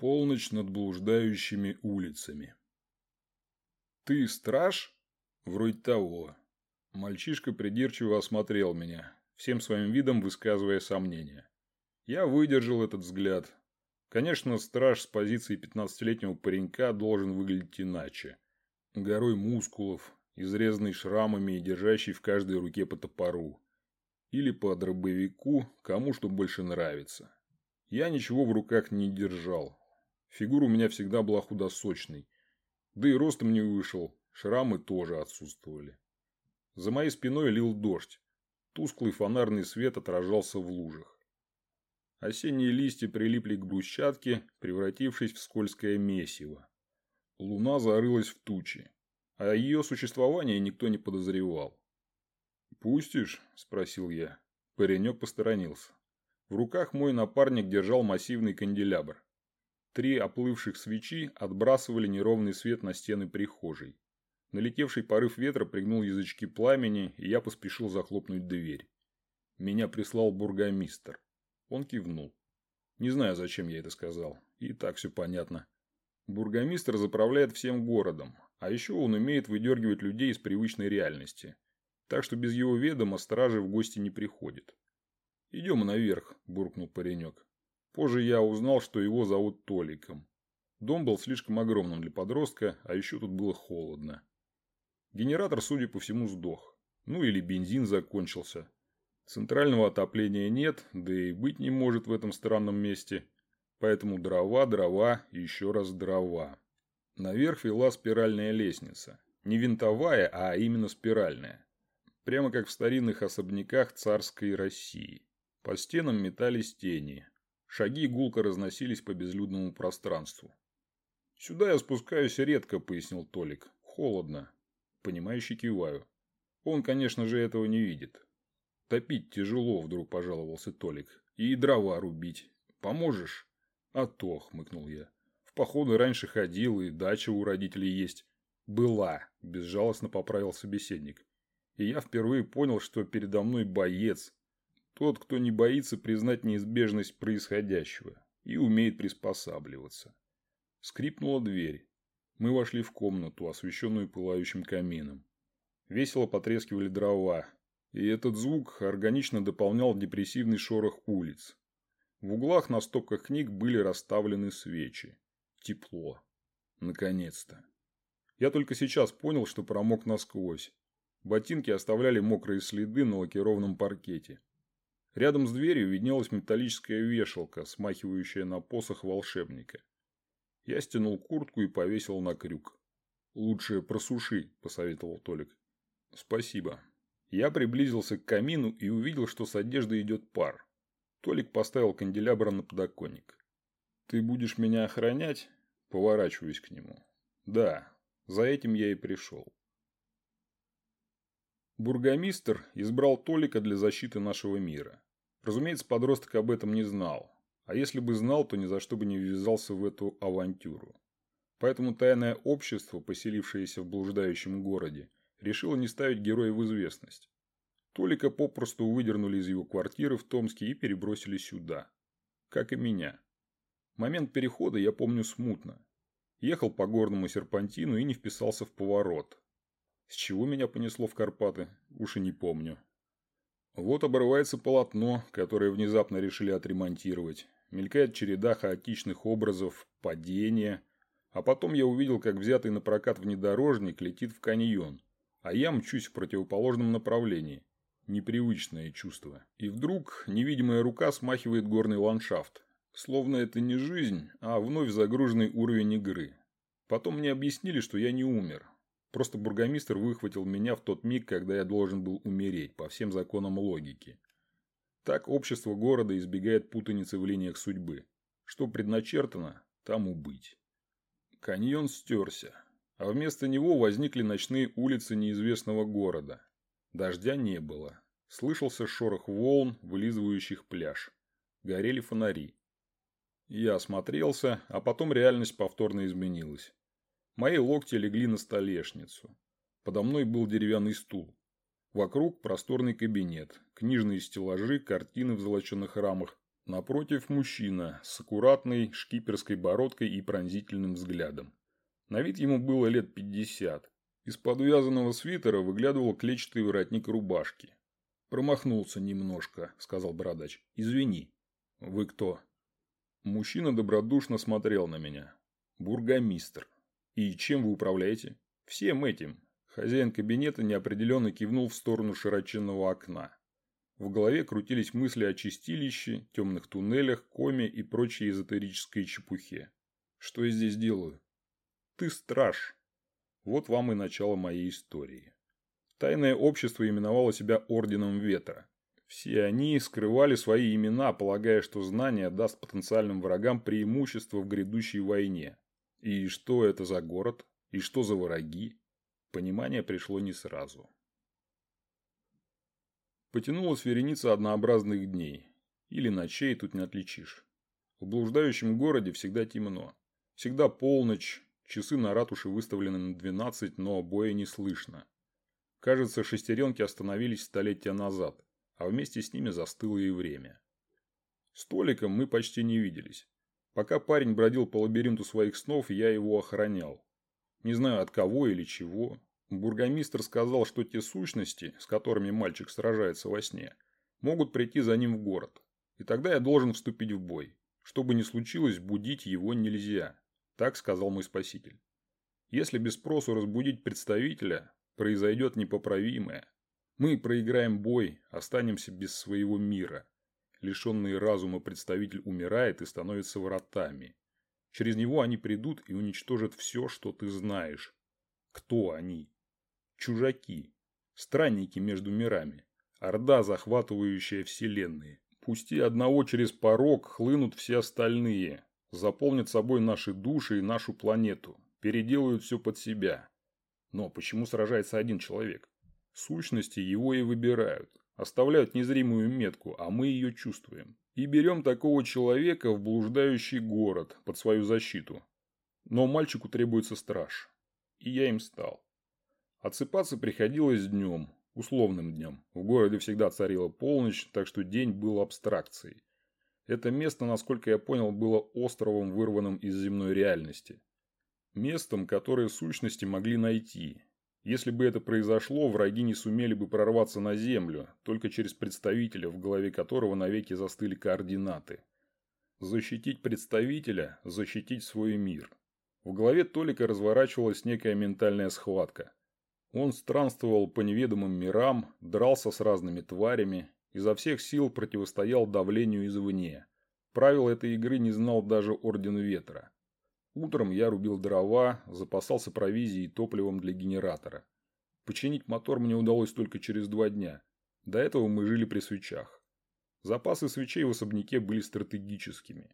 Полночь над блуждающими улицами. «Ты страж?» «Вроде того». Мальчишка придирчиво осмотрел меня, всем своим видом высказывая сомнения. Я выдержал этот взгляд. Конечно, страж с позиции пятнадцатилетнего паренька должен выглядеть иначе. Горой мускулов, изрезанный шрамами и держащий в каждой руке по топору. Или по дробовику, кому что больше нравится. Я ничего в руках не держал. Фигура у меня всегда была худосочной. Да и ростом не вышел, шрамы тоже отсутствовали. За моей спиной лил дождь. Тусклый фонарный свет отражался в лужах. Осенние листья прилипли к брусчатке, превратившись в скользкое месиво. Луна зарылась в тучи, а о ее существовании никто не подозревал. «Пустишь?» – спросил я. Паренек посторонился. В руках мой напарник держал массивный канделябр. Три оплывших свечи отбрасывали неровный свет на стены прихожей. Налетевший порыв ветра пригнул язычки пламени, и я поспешил захлопнуть дверь. Меня прислал бургомистр. Он кивнул. Не знаю, зачем я это сказал. И так все понятно. Бургомистр заправляет всем городом, а еще он умеет выдергивать людей из привычной реальности. Так что без его ведома стражи в гости не приходит. «Идем наверх», – буркнул паренек. Позже я узнал, что его зовут Толиком. Дом был слишком огромным для подростка, а еще тут было холодно. Генератор, судя по всему, сдох. Ну или бензин закончился. Центрального отопления нет, да и быть не может в этом странном месте. Поэтому дрова, дрова и еще раз дрова. Наверх вела спиральная лестница. Не винтовая, а именно спиральная. Прямо как в старинных особняках царской России. По стенам метались тени. Шаги гулко разносились по безлюдному пространству. «Сюда я спускаюсь редко», – пояснил Толик. «Холодно. Понимающе киваю. Он, конечно же, этого не видит. Топить тяжело, вдруг пожаловался Толик. И дрова рубить. Поможешь? А то, хмыкнул я. В походы раньше ходил, и дача у родителей есть. Была, безжалостно поправил собеседник. И я впервые понял, что передо мной боец. Тот, кто не боится признать неизбежность происходящего и умеет приспосабливаться. Скрипнула дверь. Мы вошли в комнату, освещенную пылающим камином. Весело потрескивали дрова, и этот звук органично дополнял депрессивный шорох улиц. В углах на стопках книг были расставлены свечи. Тепло. Наконец-то. Я только сейчас понял, что промок насквозь. Ботинки оставляли мокрые следы на лакированном паркете. Рядом с дверью виднелась металлическая вешалка, смахивающая на посох волшебника. Я стянул куртку и повесил на крюк. «Лучше просуши», – посоветовал Толик. «Спасибо». Я приблизился к камину и увидел, что с одежды идет пар. Толик поставил канделябр на подоконник. «Ты будешь меня охранять?» Поворачиваюсь к нему. «Да, за этим я и пришел». Бургомистр избрал Толика для защиты нашего мира. Разумеется, подросток об этом не знал. А если бы знал, то ни за что бы не ввязался в эту авантюру. Поэтому тайное общество, поселившееся в блуждающем городе, решило не ставить героя в известность. Толика попросту выдернули из его квартиры в Томске и перебросили сюда. Как и меня. Момент перехода я помню смутно. Ехал по горному серпантину и не вписался в поворот. С чего меня понесло в Карпаты, уж и не помню. Вот обрывается полотно, которое внезапно решили отремонтировать. Мелькает череда хаотичных образов, падения. А потом я увидел, как взятый на прокат внедорожник летит в каньон. А я мчусь в противоположном направлении. Непривычное чувство. И вдруг невидимая рука смахивает горный ландшафт. Словно это не жизнь, а вновь загруженный уровень игры. Потом мне объяснили, что я не умер. Просто бургомистр выхватил меня в тот миг, когда я должен был умереть по всем законам логики. Так общество города избегает путаницы в линиях судьбы. Что предначертано, тому быть. Каньон стерся, а вместо него возникли ночные улицы неизвестного города. Дождя не было. Слышался шорох волн, вылизывающих пляж. Горели фонари. Я осмотрелся, а потом реальность повторно изменилась. Мои локти легли на столешницу. Подо мной был деревянный стул. Вокруг просторный кабинет, книжные стеллажи, картины в золоченных рамах, Напротив мужчина с аккуратной шкиперской бородкой и пронзительным взглядом. На вид ему было лет пятьдесят. Из подвязанного свитера выглядывал клетчатый воротник рубашки. «Промахнулся немножко», – сказал бородач. «Извини». «Вы кто?» Мужчина добродушно смотрел на меня. «Бургомистр. И чем вы управляете?» «Всем этим». Хозяин кабинета неопределенно кивнул в сторону широченного окна. В голове крутились мысли о чистилище, темных туннелях, коме и прочей эзотерической чепухе. Что я здесь делаю? Ты страж. Вот вам и начало моей истории. Тайное общество именовало себя Орденом Ветра. Все они скрывали свои имена, полагая, что знание даст потенциальным врагам преимущество в грядущей войне. И что это за город? И что за враги? Понимание пришло не сразу. Потянулась вереница однообразных дней. Или ночей тут не отличишь. В блуждающем городе всегда темно. Всегда полночь, часы на ратуше выставлены на 12, но боя не слышно. Кажется, шестеренки остановились столетия назад, а вместе с ними застыло и время. С Толиком мы почти не виделись. Пока парень бродил по лабиринту своих снов, я его охранял. Не знаю от кого или чего, Бургомистр сказал, что те сущности, с которыми мальчик сражается во сне, могут прийти за ним в город. И тогда я должен вступить в бой. Что бы ни случилось, будить его нельзя. Так сказал мой спаситель. Если без спросу разбудить представителя, произойдет непоправимое. Мы проиграем бой, останемся без своего мира. Лишенный разума представитель умирает и становится вратами. Через него они придут и уничтожат все, что ты знаешь. Кто они? чужаки, странники между мирами, орда, захватывающая вселенные. Пусти одного через порог, хлынут все остальные, заполнят собой наши души и нашу планету, переделают все под себя. Но почему сражается один человек? Сущности его и выбирают, оставляют незримую метку, а мы ее чувствуем. И берем такого человека в блуждающий город под свою защиту. Но мальчику требуется страж. И я им стал. Отсыпаться приходилось днем, условным днем. В городе всегда царила полночь, так что день был абстракцией. Это место, насколько я понял, было островом, вырванным из земной реальности. Местом, которое сущности могли найти. Если бы это произошло, враги не сумели бы прорваться на землю, только через представителя, в голове которого навеки застыли координаты. Защитить представителя – защитить свой мир. В голове Толика разворачивалась некая ментальная схватка. Он странствовал по неведомым мирам, дрался с разными тварями, изо всех сил противостоял давлению извне. Правил этой игры не знал даже Орден Ветра. Утром я рубил дрова, запасался провизией и топливом для генератора. Починить мотор мне удалось только через два дня. До этого мы жили при свечах. Запасы свечей в особняке были стратегическими.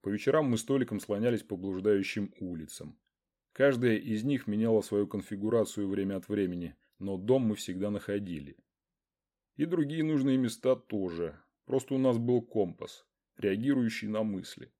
По вечерам мы столиком слонялись по блуждающим улицам. Каждая из них меняла свою конфигурацию время от времени, но дом мы всегда находили. И другие нужные места тоже. Просто у нас был компас, реагирующий на мысли.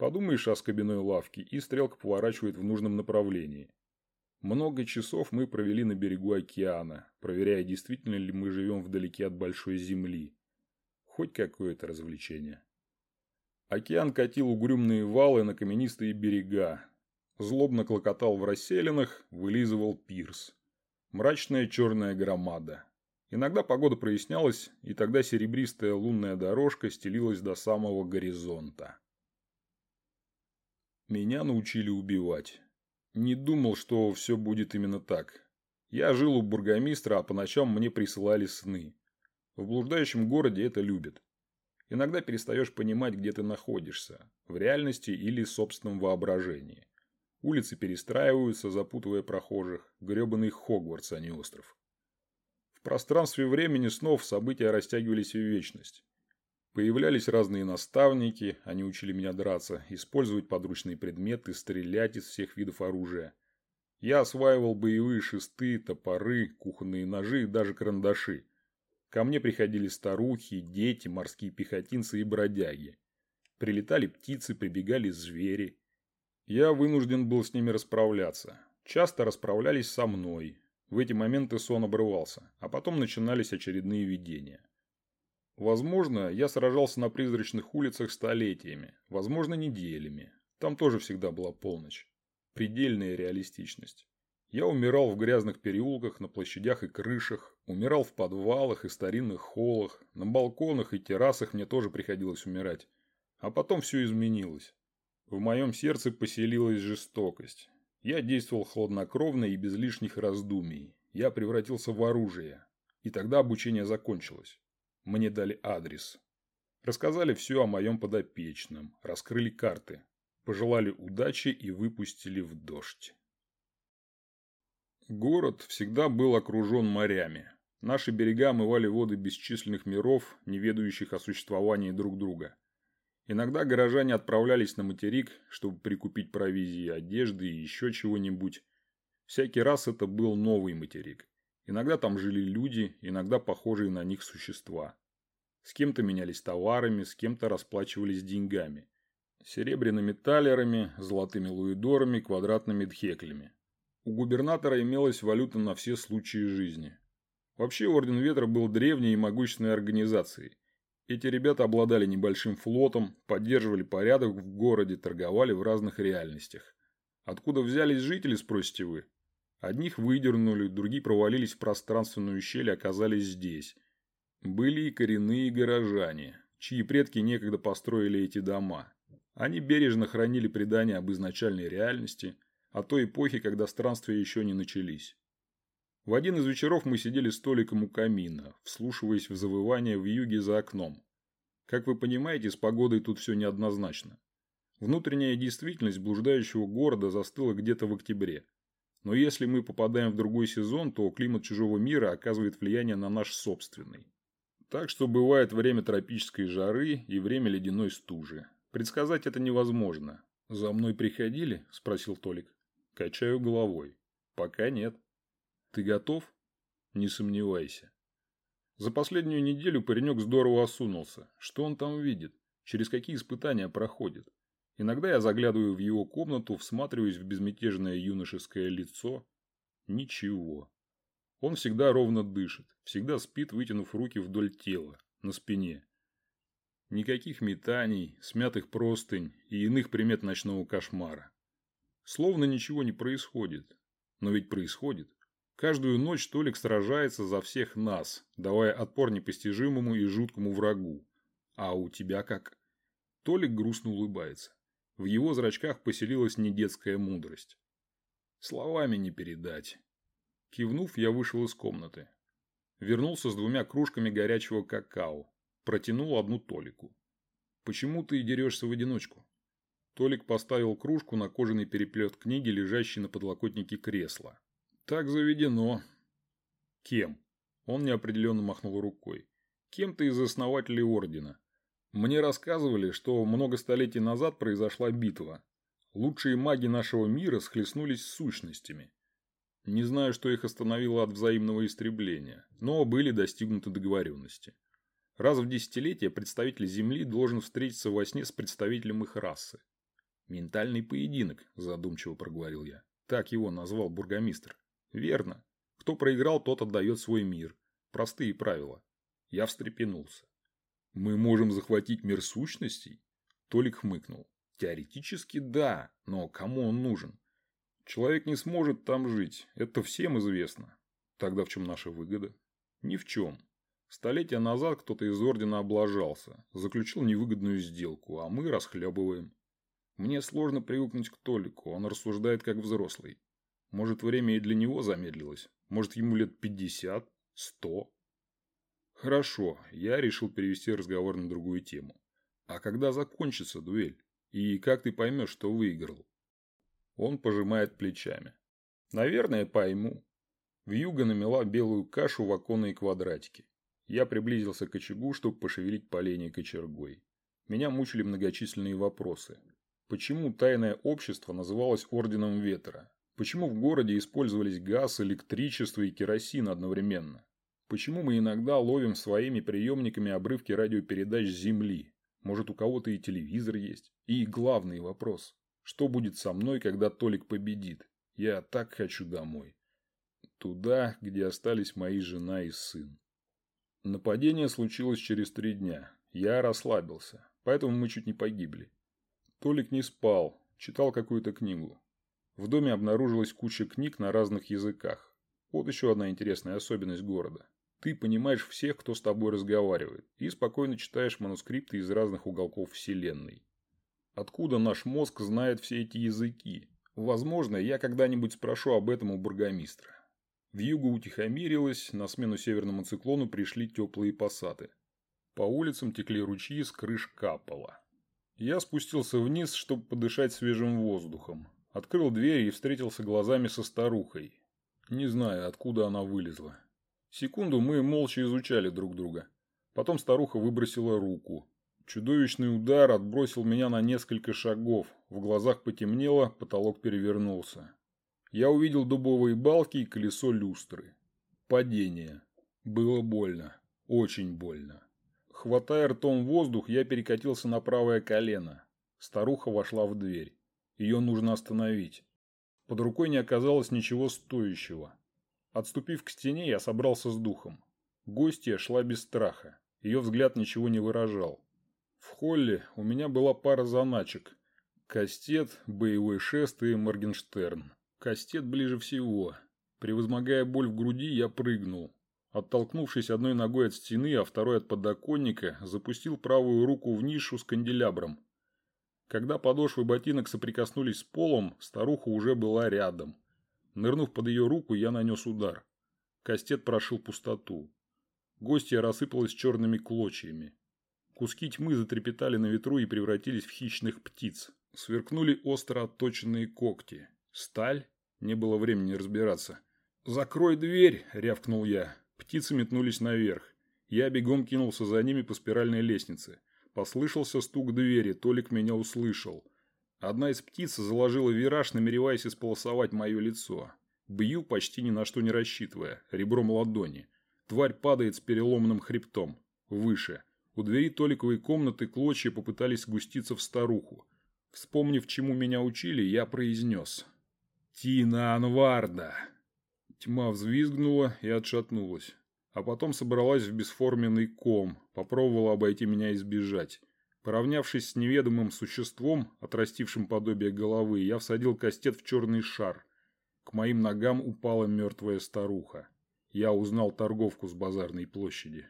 Подумаешь о скобяной лавке, и стрелка поворачивает в нужном направлении. Много часов мы провели на берегу океана, проверяя, действительно ли мы живем вдалеке от большой земли. Хоть какое-то развлечение. Океан катил угрюмные валы на каменистые берега, Злобно клокотал в расселенных, вылизывал пирс. Мрачная черная громада. Иногда погода прояснялась, и тогда серебристая лунная дорожка стелилась до самого горизонта. Меня научили убивать. Не думал, что все будет именно так. Я жил у бургомистра, а по ночам мне присылали сны. В блуждающем городе это любят. Иногда перестаешь понимать, где ты находишься, в реальности или собственном воображении. Улицы перестраиваются, запутывая прохожих. Гребаный Хогвартс, а не остров. В пространстве времени снов события растягивались в вечность. Появлялись разные наставники, они учили меня драться, использовать подручные предметы, стрелять из всех видов оружия. Я осваивал боевые шесты, топоры, кухонные ножи и даже карандаши. Ко мне приходили старухи, дети, морские пехотинцы и бродяги. Прилетали птицы, прибегали звери. Я вынужден был с ними расправляться. Часто расправлялись со мной. В эти моменты сон обрывался, а потом начинались очередные видения. Возможно, я сражался на призрачных улицах столетиями, возможно, неделями. Там тоже всегда была полночь. Предельная реалистичность. Я умирал в грязных переулках, на площадях и крышах, умирал в подвалах и старинных холлах, на балконах и террасах мне тоже приходилось умирать. А потом все изменилось. В моем сердце поселилась жестокость. Я действовал хладнокровно и без лишних раздумий. Я превратился в оружие. И тогда обучение закончилось. Мне дали адрес. Рассказали все о моем подопечном, раскрыли карты, пожелали удачи и выпустили в дождь. Город всегда был окружен морями. Наши берега омывали воды бесчисленных миров, не ведающих о существовании друг друга. Иногда горожане отправлялись на материк, чтобы прикупить провизии, одежды и еще чего-нибудь. Всякий раз это был новый материк. Иногда там жили люди, иногда похожие на них существа. С кем-то менялись товарами, с кем-то расплачивались деньгами. Серебряными талерами, золотыми луидорами, квадратными дхеклями. У губернатора имелась валюта на все случаи жизни. Вообще Орден Ветра был древней и могущественной организацией. Эти ребята обладали небольшим флотом, поддерживали порядок в городе, торговали в разных реальностях. Откуда взялись жители, спросите вы? Одних выдернули, другие провалились в пространственную щель и оказались здесь. Были и коренные горожане, чьи предки некогда построили эти дома. Они бережно хранили предания об изначальной реальности, о той эпохе, когда странствия еще не начались. В один из вечеров мы сидели столиком у камина, вслушиваясь в завывание в юге за окном. Как вы понимаете, с погодой тут все неоднозначно. Внутренняя действительность блуждающего города застыла где-то в октябре. Но если мы попадаем в другой сезон, то климат чужого мира оказывает влияние на наш собственный. Так что бывает время тропической жары и время ледяной стужи. Предсказать это невозможно. «За мной приходили?» – спросил Толик. Качаю головой. «Пока нет». «Ты готов?» «Не сомневайся». За последнюю неделю паренек здорово осунулся. Что он там видит? Через какие испытания проходит? Иногда я заглядываю в его комнату, всматриваюсь в безмятежное юношеское лицо. Ничего. Он всегда ровно дышит, всегда спит, вытянув руки вдоль тела, на спине. Никаких метаний, смятых простынь и иных примет ночного кошмара. Словно ничего не происходит. Но ведь происходит. Каждую ночь Толик сражается за всех нас, давая отпор непостижимому и жуткому врагу. А у тебя как? Толик грустно улыбается. В его зрачках поселилась недетская мудрость. Словами не передать. Кивнув, я вышел из комнаты. Вернулся с двумя кружками горячего какао. Протянул одну Толику. «Почему ты дерешься в одиночку?» Толик поставил кружку на кожаный переплет книги, лежащий на подлокотнике кресла. «Так заведено». «Кем?» Он неопределенно махнул рукой. «Кем-то из основателей Ордена. Мне рассказывали, что много столетий назад произошла битва. Лучшие маги нашего мира схлестнулись с сущностями. Не знаю, что их остановило от взаимного истребления, но были достигнуты договоренности. Раз в десятилетие представитель Земли должен встретиться во сне с представителем их расы. «Ментальный поединок», – задумчиво проговорил я. Так его назвал бургомистр. «Верно. Кто проиграл, тот отдает свой мир. Простые правила». Я встрепенулся. Мы можем захватить мир сущностей? Толик хмыкнул. Теоретически да, но кому он нужен? Человек не сможет там жить, это всем известно. Тогда в чем наша выгода? Ни в чем. Столетия назад кто-то из Ордена облажался, заключил невыгодную сделку, а мы расхлебываем. Мне сложно привыкнуть к Толику, он рассуждает как взрослый. Может, время и для него замедлилось? Может, ему лет пятьдесят? Сто? Хорошо, я решил перевести разговор на другую тему. А когда закончится дуэль? И как ты поймешь, что выиграл? Он пожимает плечами. Наверное, пойму. Вьюга намела белую кашу в оконные квадратики. Я приблизился к очагу, чтобы пошевелить поленья кочергой. Меня мучили многочисленные вопросы. Почему тайное общество называлось Орденом Ветра? Почему в городе использовались газ, электричество и керосин одновременно? Почему мы иногда ловим своими приемниками обрывки радиопередач с Земли? Может, у кого-то и телевизор есть? И главный вопрос. Что будет со мной, когда Толик победит? Я так хочу домой. Туда, где остались мои жена и сын. Нападение случилось через три дня. Я расслабился, поэтому мы чуть не погибли. Толик не спал, читал какую-то книгу. В доме обнаружилась куча книг на разных языках. Вот еще одна интересная особенность города. Ты понимаешь всех, кто с тобой разговаривает, и спокойно читаешь манускрипты из разных уголков Вселенной. Откуда наш мозг знает все эти языки? Возможно, я когда-нибудь спрошу об этом у бургомистра. Вьюга утихомирилась, на смену северному циклону пришли теплые пассаты. По улицам текли ручьи, с крыш капало. Я спустился вниз, чтобы подышать свежим воздухом. Открыл дверь и встретился глазами со старухой. Не знаю, откуда она вылезла. Секунду мы молча изучали друг друга. Потом старуха выбросила руку. Чудовищный удар отбросил меня на несколько шагов. В глазах потемнело, потолок перевернулся. Я увидел дубовые балки и колесо люстры. Падение. Было больно. Очень больно. Хватая ртом воздух, я перекатился на правое колено. Старуха вошла в дверь. Ее нужно остановить. Под рукой не оказалось ничего стоящего. Отступив к стене, я собрался с духом. Гостья шла без страха. Ее взгляд ничего не выражал. В холле у меня была пара заначек. Кастет, боевой шест и Моргенштерн. Кастет ближе всего. Превозмогая боль в груди, я прыгнул. Оттолкнувшись одной ногой от стены, а второй от подоконника, запустил правую руку в нишу с канделябром. Когда подошвы ботинок соприкоснулись с полом, старуха уже была рядом. Нырнув под ее руку, я нанес удар. Кастет прошил пустоту. Гостья рассыпалась черными клочьями. Куски тьмы затрепетали на ветру и превратились в хищных птиц. Сверкнули остро отточенные когти. Сталь? Не было времени разбираться. «Закрой дверь!» – рявкнул я. Птицы метнулись наверх. Я бегом кинулся за ними по спиральной лестнице. Послышался стук двери, Толик меня услышал. Одна из птиц заложила вираж, намереваясь исполосовать мое лицо. Бью, почти ни на что не рассчитывая, ребром ладони. Тварь падает с переломанным хребтом. Выше. У двери Толиковой комнаты клочья попытались сгуститься в старуху. Вспомнив, чему меня учили, я произнес. «Тина Анварда!» Тьма взвизгнула и отшатнулась а потом собралась в бесформенный ком, попробовала обойти меня и сбежать. Поравнявшись с неведомым существом, отрастившим подобие головы, я всадил кастет в черный шар. К моим ногам упала мертвая старуха. Я узнал торговку с базарной площади.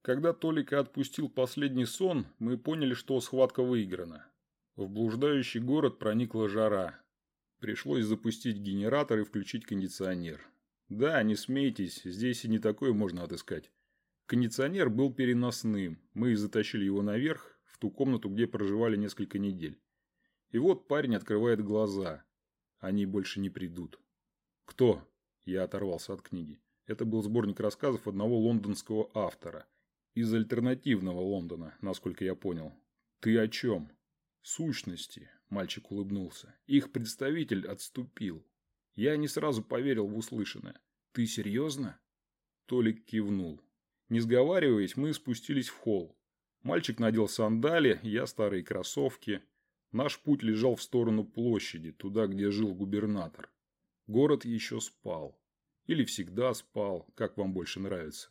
Когда Толика отпустил последний сон, мы поняли, что схватка выиграна. В блуждающий город проникла жара. Пришлось запустить генератор и включить кондиционер. Да, не смейтесь, здесь и не такое можно отыскать. Кондиционер был переносным, мы затащили его наверх, в ту комнату, где проживали несколько недель. И вот парень открывает глаза. Они больше не придут. «Кто?» Я оторвался от книги. Это был сборник рассказов одного лондонского автора. Из альтернативного Лондона, насколько я понял. «Ты о чем?» «Сущности», – мальчик улыбнулся. «Их представитель отступил. Я не сразу поверил в услышанное. «Ты серьезно?» Толик кивнул. Не сговариваясь, мы спустились в холл. Мальчик надел сандали, я старые кроссовки. Наш путь лежал в сторону площади, туда, где жил губернатор. Город еще спал. Или всегда спал, как вам больше нравится.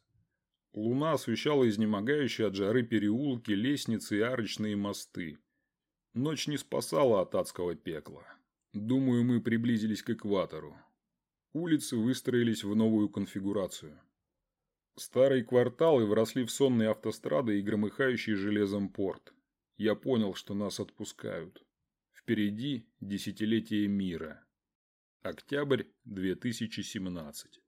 Луна освещала изнемогающие от жары переулки, лестницы и арочные мосты. Ночь не спасала от адского пекла. Думаю, мы приблизились к экватору. Улицы выстроились в новую конфигурацию. Старые кварталы вросли в сонные автострады и громыхающий железом порт. Я понял, что нас отпускают. Впереди десятилетие мира. Октябрь 2017